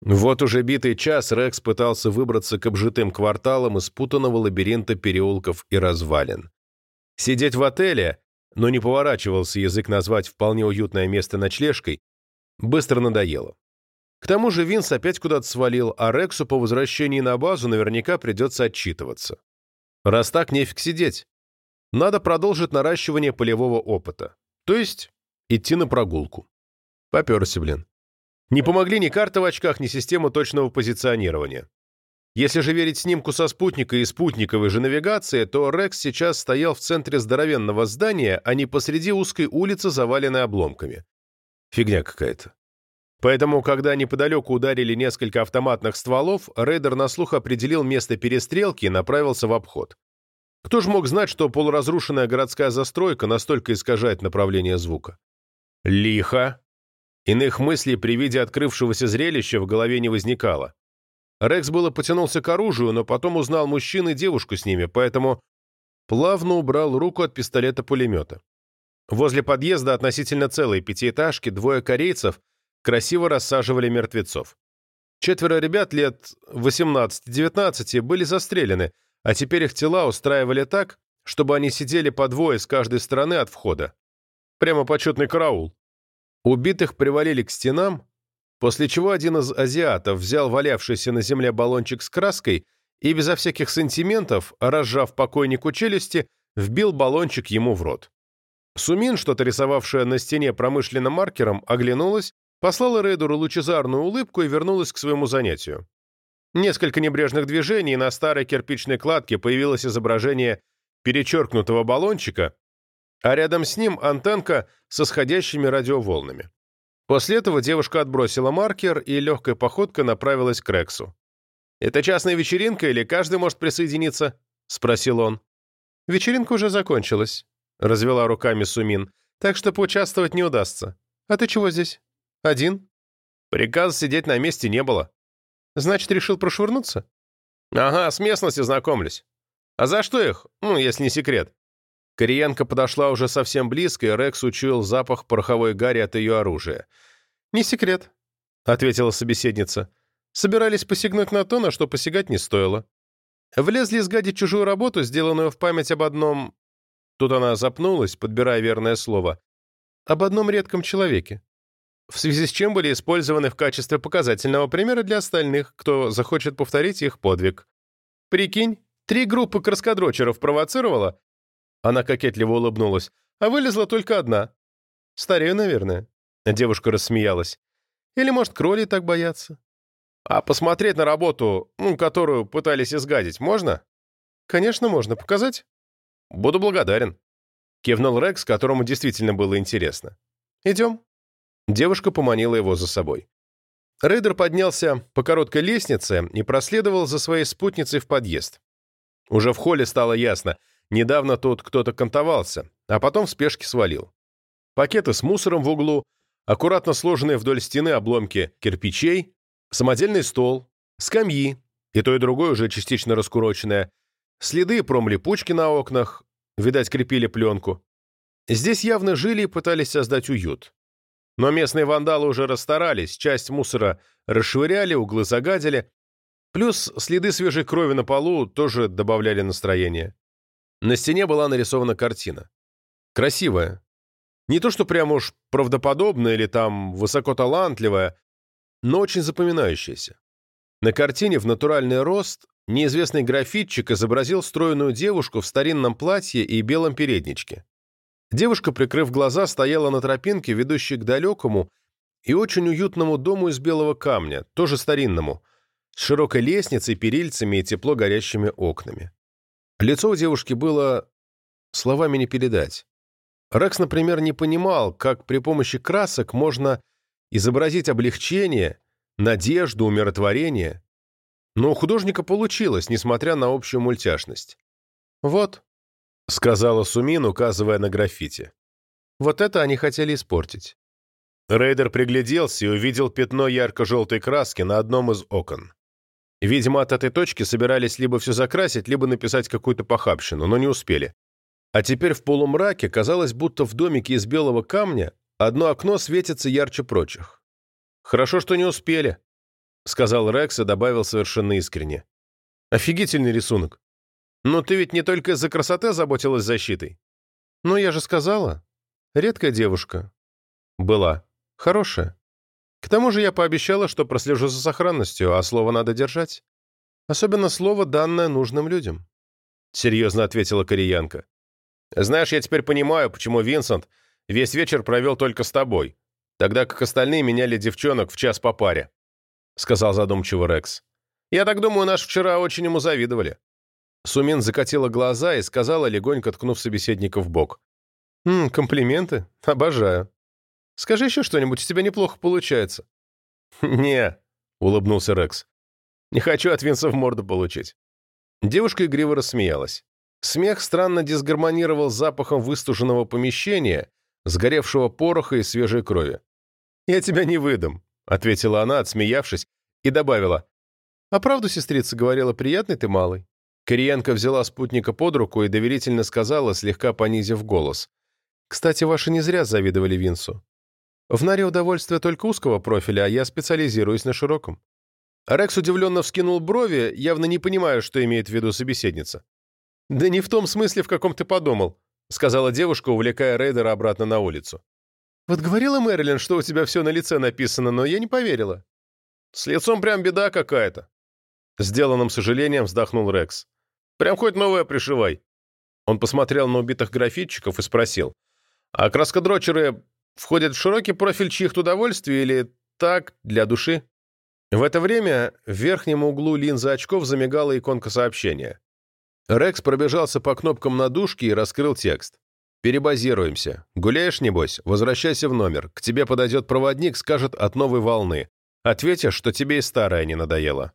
Вот уже битый час Рекс пытался выбраться к обжитым кварталам из спутанного лабиринта переулков и развалин. Сидеть в отеле, но не поворачивался язык назвать вполне уютное место ночлежкой, быстро надоело. К тому же Винс опять куда-то свалил, а Рексу по возвращении на базу наверняка придется отчитываться. Раз так, нефиг сидеть. Надо продолжить наращивание полевого опыта. То есть идти на прогулку. Поперся, блин. Не помогли ни карты в очках, ни система точного позиционирования. Если же верить снимку со спутника и спутниковой же навигации, то Рекс сейчас стоял в центре здоровенного здания, а не посреди узкой улицы, заваленной обломками. Фигня какая-то. Поэтому, когда неподалеку ударили несколько автоматных стволов, рейдер на слух определил место перестрелки и направился в обход. Кто же мог знать, что полуразрушенная городская застройка настолько искажает направление звука? Лихо. Иных мыслей при виде открывшегося зрелища в голове не возникало. Рекс было потянулся к оружию, но потом узнал мужчин и девушку с ними, поэтому плавно убрал руку от пистолета-пулемета. Возле подъезда относительно целой пятиэтажки двое корейцев красиво рассаживали мертвецов. Четверо ребят лет 18-19 были застрелены, а теперь их тела устраивали так, чтобы они сидели по двое с каждой стороны от входа. Прямо почетный караул. Убитых привалили к стенам, после чего один из азиатов взял валявшийся на земле баллончик с краской и безо всяких сантиментов, разжав покойнику челюсти, вбил баллончик ему в рот. Сумин, что-то рисовавшая на стене промышленным маркером, оглянулась, послала Рейдеру лучезарную улыбку и вернулась к своему занятию. Несколько небрежных движений, на старой кирпичной кладке появилось изображение перечеркнутого баллончика, а рядом с ним антенка со сходящими радиоволнами. После этого девушка отбросила маркер и легкой походкой направилась к Рексу. «Это частная вечеринка или каждый может присоединиться?» — спросил он. «Вечеринка уже закончилась», — развела руками Сумин, «так что поучаствовать не удастся. А ты чего здесь? Один?» «Приказа сидеть на месте не было». «Значит, решил прошвырнуться?» «Ага, с местностью знакомлюсь. А за что их? Ну, если не секрет». Кореянка подошла уже совсем близко, и Рекс учуял запах пороховой гари от ее оружия. «Не секрет», — ответила собеседница. «Собирались посягнуть на то, на что посягать не стоило. Влезли сгадить чужую работу, сделанную в память об одном...» Тут она запнулась, подбирая верное слово. «Об одном редком человеке. В связи с чем были использованы в качестве показательного примера для остальных, кто захочет повторить их подвиг. Прикинь, три группы краскодрочеров провоцировала, она кокетливо улыбнулась. «А вылезла только одна. Старею, наверное». Девушка рассмеялась. «Или, может, кроли так боятся?» «А посмотреть на работу, ну, которую пытались изгадить, можно?» «Конечно, можно. Показать?» «Буду благодарен», — кивнул Рекс, которому действительно было интересно. «Идем». Девушка поманила его за собой. Рейдер поднялся по короткой лестнице и проследовал за своей спутницей в подъезд. Уже в холле стало ясно — Недавно тут кто-то кантовался, а потом в спешке свалил. Пакеты с мусором в углу, аккуратно сложенные вдоль стены обломки кирпичей, самодельный стол, скамьи, и то и другое уже частично раскуроченное, следы промлипучки на окнах, видать, крепили пленку. Здесь явно жили и пытались создать уют. Но местные вандалы уже расстарались, часть мусора расшвыряли, углы загадили, плюс следы свежей крови на полу тоже добавляли настроение. На стене была нарисована картина. Красивая. Не то, что прямо уж правдоподобная или там высокоталантливая, но очень запоминающаяся. На картине в натуральный рост неизвестный графитчик изобразил стройную девушку в старинном платье и белом передничке. Девушка, прикрыв глаза, стояла на тропинке, ведущей к далекому и очень уютному дому из белого камня, тоже старинному, с широкой лестницей, перильцами и тепло горящими окнами. Лицо у девушки было словами не передать. Рекс, например, не понимал, как при помощи красок можно изобразить облегчение, надежду, умиротворение. Но у художника получилось, несмотря на общую мультяшность. «Вот», — сказала Сумин, указывая на граффити. «Вот это они хотели испортить». Рейдер пригляделся и увидел пятно ярко-желтой краски на одном из окон. Видимо, от этой точки собирались либо все закрасить, либо написать какую-то похабщину, но не успели. А теперь в полумраке казалось, будто в домике из белого камня одно окно светится ярче прочих. Хорошо, что не успели. сказал Рекс и добавил совершенно искренне. «Офигительный рисунок. Но ты ведь не только из-за красоты заботилась защитой?» «Ну, я же сказала. Редкая девушка. Была. Хорошая. К тому же я пообещала, что прослежу за сохранностью, а слово надо держать. Особенно слово, данное нужным людям», — серьезно ответила кореянка. «Знаешь, я теперь понимаю, почему Винсент весь вечер провел только с тобой, тогда как остальные меняли девчонок в час по паре», — сказал задумчиво Рекс. «Я так думаю, наш вчера очень ему завидовали». Сумин закатила глаза и сказала, легонько ткнув собеседника в бок. «М, комплименты? Обожаю. Скажи еще что-нибудь, у тебя неплохо получается». «Не», — улыбнулся Рекс. «Не хочу от Винса в морду получить». Девушка игриво рассмеялась. Смех странно дисгармонировал запахом выстуженного помещения, сгоревшего пороха и свежей крови. «Я тебя не выдам», — ответила она, отсмеявшись, и добавила. «А правду сестрица говорила, приятный ты малый». Кириенко взяла спутника под руку и доверительно сказала, слегка понизив голос. «Кстати, ваши не зря завидовали Винсу. В Наре удовольствие только узкого профиля, а я специализируюсь на широком». Рекс удивленно вскинул брови, явно не понимая, что имеет в виду собеседница. «Да не в том смысле, в каком ты подумал», — сказала девушка, увлекая рейдера обратно на улицу. «Вот говорила Мэрилин, что у тебя все на лице написано, но я не поверила». «С лицом прям беда какая-то», — сделанным сожалением вздохнул Рекс. «Прям хоть новое пришивай». Он посмотрел на убитых графитчиков и спросил. «А краскодрочеры входят в широкий профиль чьих-то удовольствий или так, для души?» В это время в верхнем углу линзы очков замигала иконка сообщения. Рекс пробежался по кнопкам на дужке и раскрыл текст. «Перебазируемся. Гуляешь, небось? Возвращайся в номер. К тебе подойдет проводник, скажет от новой волны. Ответишь, что тебе и старая не надоела».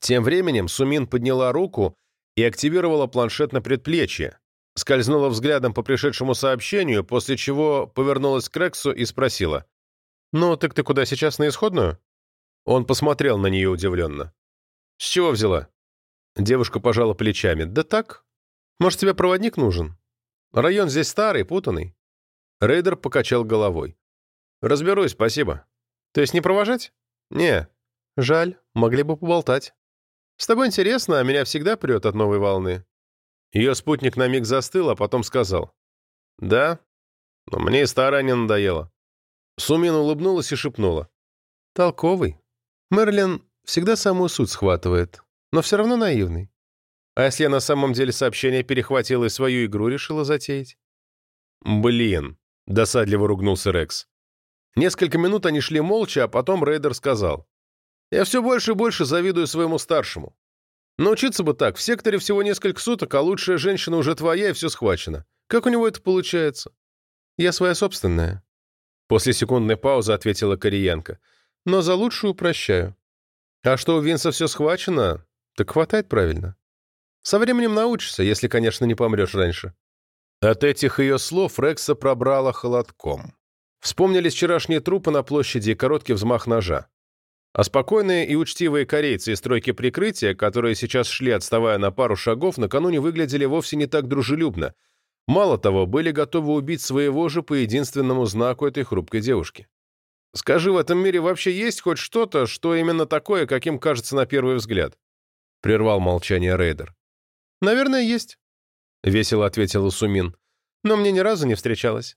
Тем временем Сумин подняла руку и активировала планшет на предплечье, скользнула взглядом по пришедшему сообщению, после чего повернулась к Рексу и спросила. «Ну, так ты куда сейчас, на исходную?» Он посмотрел на нее удивленно. «С чего взяла?» Девушка пожала плечами. «Да так. Может, тебе проводник нужен? Район здесь старый, путанный». Рейдер покачал головой. «Разберусь, спасибо. То есть не провожать?» «Не. Жаль, могли бы поболтать. С тобой интересно, а меня всегда прет от новой волны». Ее спутник на миг застыл, а потом сказал. «Да, но мне и старая не надоела». Сумин улыбнулась и шепнула. «Толковый. Мерлин всегда самую суть схватывает но все равно наивный. А если я на самом деле сообщение перехватила и свою игру решила затеять? «Блин», — досадливо ругнулся Рекс. Несколько минут они шли молча, а потом Рейдер сказал. «Я все больше и больше завидую своему старшему. Научиться бы так, в секторе всего несколько суток, а лучшая женщина уже твоя, и все схвачено. Как у него это получается?» «Я своя собственная». После секундной паузы ответила Кореянка. «Но за лучшую прощаю. А что у Винса все схвачено, так хватает правильно. Со временем научишься, если, конечно, не помрешь раньше. От этих ее слов Рекса пробрала холодком. Вспомнились вчерашние трупы на площади и короткий взмах ножа. А спокойные и учтивые корейцы из стройки прикрытия, которые сейчас шли, отставая на пару шагов, накануне выглядели вовсе не так дружелюбно. Мало того, были готовы убить своего же по единственному знаку этой хрупкой девушки. Скажи, в этом мире вообще есть хоть что-то, что именно такое, каким кажется на первый взгляд? — прервал молчание Рейдер. «Наверное, есть», — весело ответила Сумин. «Но мне ни разу не встречалась».